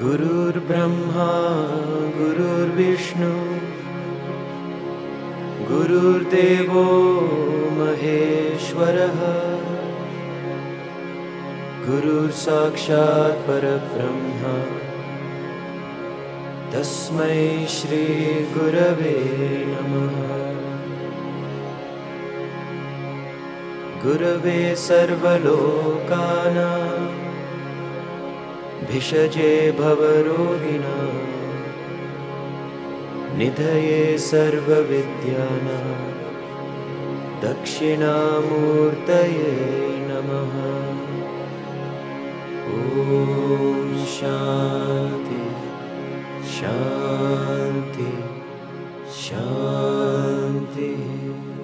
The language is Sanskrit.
गुरुर्ब्रह्मा गुरुर्विष्णु गुरुर्देवो महेश्वरः गुरुसाक्षात् परब्रह्म। तस्मै श्रीगुरवे नमः। गुरवे सर्वलोकानां भिषजे भवरोगिणा। निधये सर्वविद्यानं। दक्षिणामूर्तये नमः। ॐ शान्ति शान्ति शान्तिः।